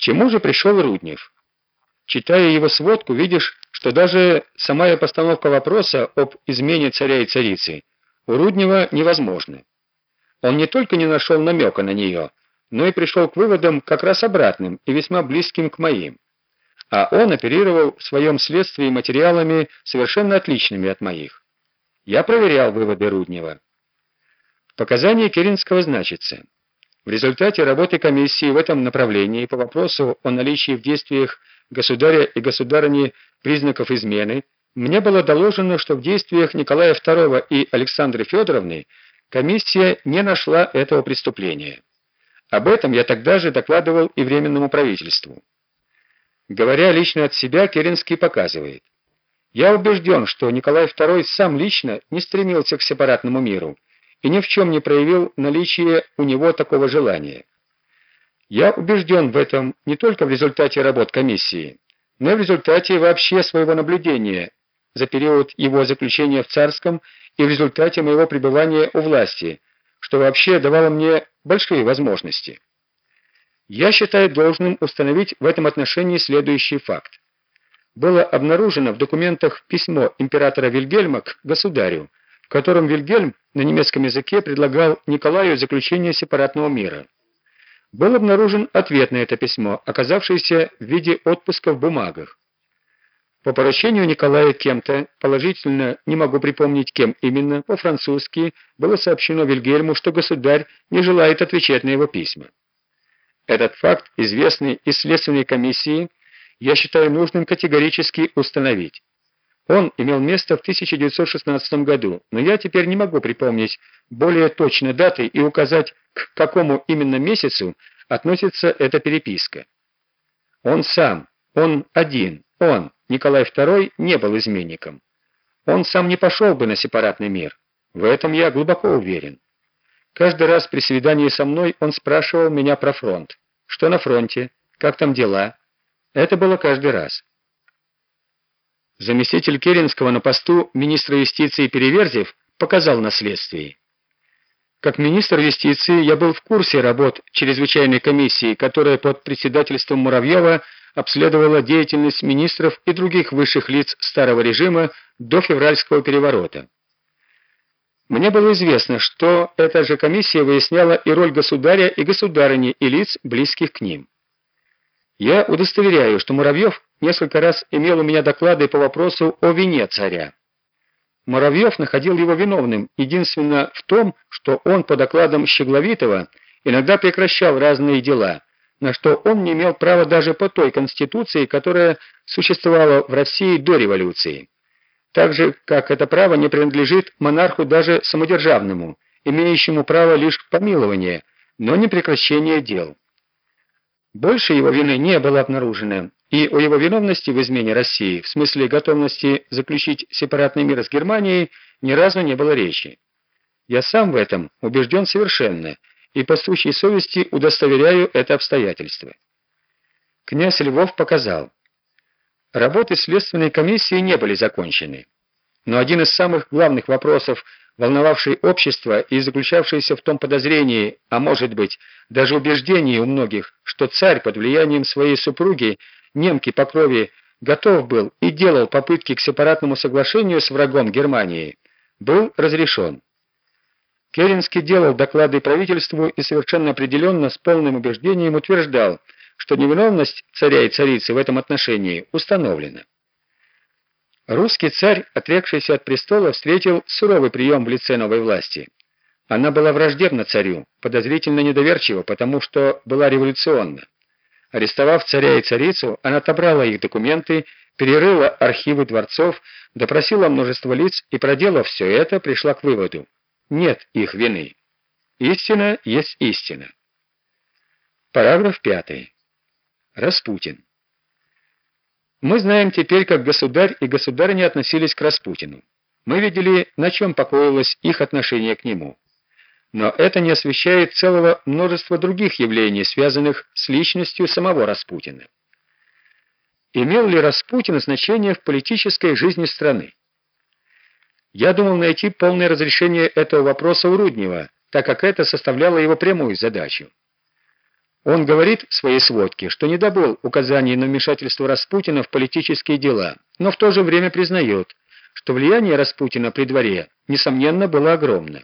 Чему же пришел Руднев? Читая его сводку, видишь, что даже самая постановка вопроса об измене царя и царицы у Руднева невозможна. Он не только не нашел намека на нее, но и пришел к выводам как раз обратным и весьма близким к моим. А он оперировал в своем следствии материалами совершенно отличными от моих. Я проверял выводы Руднева. В показании Керенского значится: в результате работы комиссии в этом направлении по вопросу о наличии в действиях государя и государыни признаков измены мне было доложено, что в действиях Николая II и Александры Федоровны комиссия не нашла этого преступления. Об этом я тогда же докладывал и временному правительству. Говоря лично от себя, Керенский показывает: я убежден, что Николай II сам лично не стремился к сепаратному миру и ни в чем не проявил наличие у него такого желания. Я убежден в этом не только в результате работ комиссии, но и в результате вообще своего наблюдения за период его заключения в царском и в результате моего пребывания у власти, что вообще давало мне большие возможности. Я считаю должным установить в этом отношении следующий факт. Было обнаружено в документах письмо императора Вильгельма к государю, котором Вильгельм на немецком языке предлагал Николаю заключение сепаратного мира. Был обнаружен ответ на это письмо, оказавшийся в виде отпуска в бумагах. По поручению Николая кем-то, положительно не могу припомнить кем именно, по-французски было сообщено Вильгельму, что государь не желает отвечать на его письма. Этот факт, известный из следственной комиссии, я считаю нужным категорически установить. Он имел место в 1916 году, но я теперь не могу припомнить более точной даты и указать, к какому именно месяцу относится эта переписка. Он сам, он один, он, Николай II, не был изменником. Он сам не пошел бы на сепаратный мир. В этом я глубоко уверен. Каждый раз при свидании со мной он спрашивал меня про фронт. Что на фронте? Как там дела? Это было каждый раз. Заместитель Керенского на посту министра юстиции Переверзев показал на следствии. Как министр юстиции я был в курсе работ чрезвычайной комиссии, которая под председательством Муравьева обследовала деятельность министров и других высших лиц старого режима до февральского переворота. Мне было известно, что эта же комиссия выясняла и роль государя и государыни и лиц, близких к ним. Я удостоверяю, что Муравьев несколько раз имел у меня доклады по вопросу о вине царя. Муравьев находил его виновным единственно в том, что он по докладам Щегловитова иногда прекращал разные дела, на что он не имел права даже по той конституции, которая существовала в России до революции. Так же, как это право не принадлежит монарху даже самодержавному, имеющему право лишь помилования, но не прекращение дел. Больше его вины не было обнаружено, и о его виновности в измене России, в смысле готовности заключить сепаратный мир с Германией, ни разу не было речи. Я сам в этом убежден совершенно, и по сущей совести удостоверяю это обстоятельство. Князь Львов показал, работы следственной комиссии не были закончены. Но один из самых главных вопросов волновавший общество и заключавшийся в том подозрении, а может быть, даже убеждении у многих, что царь под влиянием своей супруги, немки по крови, готов был и делал попытки к сепаратному соглашению с врагом Германии, был разрешен. Керенский делал доклады правительству и совершенно определенно с полным убеждением утверждал, что невиновность царя и царицы в этом отношении установлена. Русский царь, отрекшийся от престола, встретил суровый прием в лице новой власти. Она была враждебна царю, подозрительно недоверчива, потому что была революционна. Арестовав царя и царицу, она отобрала их документы, перерыла архивы дворцов, допросила множество лиц и, проделав все это, пришла к выводу: нет их вины. Истина есть истина. Параграф 5. Распутин. Мы знаем теперь, как государь и государыня относились к Распутину. Мы видели, на чем покоилось их отношение к нему. Но это не освещает целого множества других явлений, связанных с личностью самого Распутина. Имел ли Распутин значение в политической жизни страны? Я думал найти полное разрешение этого вопроса у Руднева, так как это составляло его прямую задачу. Он говорит в своей сводке, что не добыл указаний на вмешательство Распутина в политические дела, но в то же время признает, что влияние Распутина при дворе, несомненно, было огромно.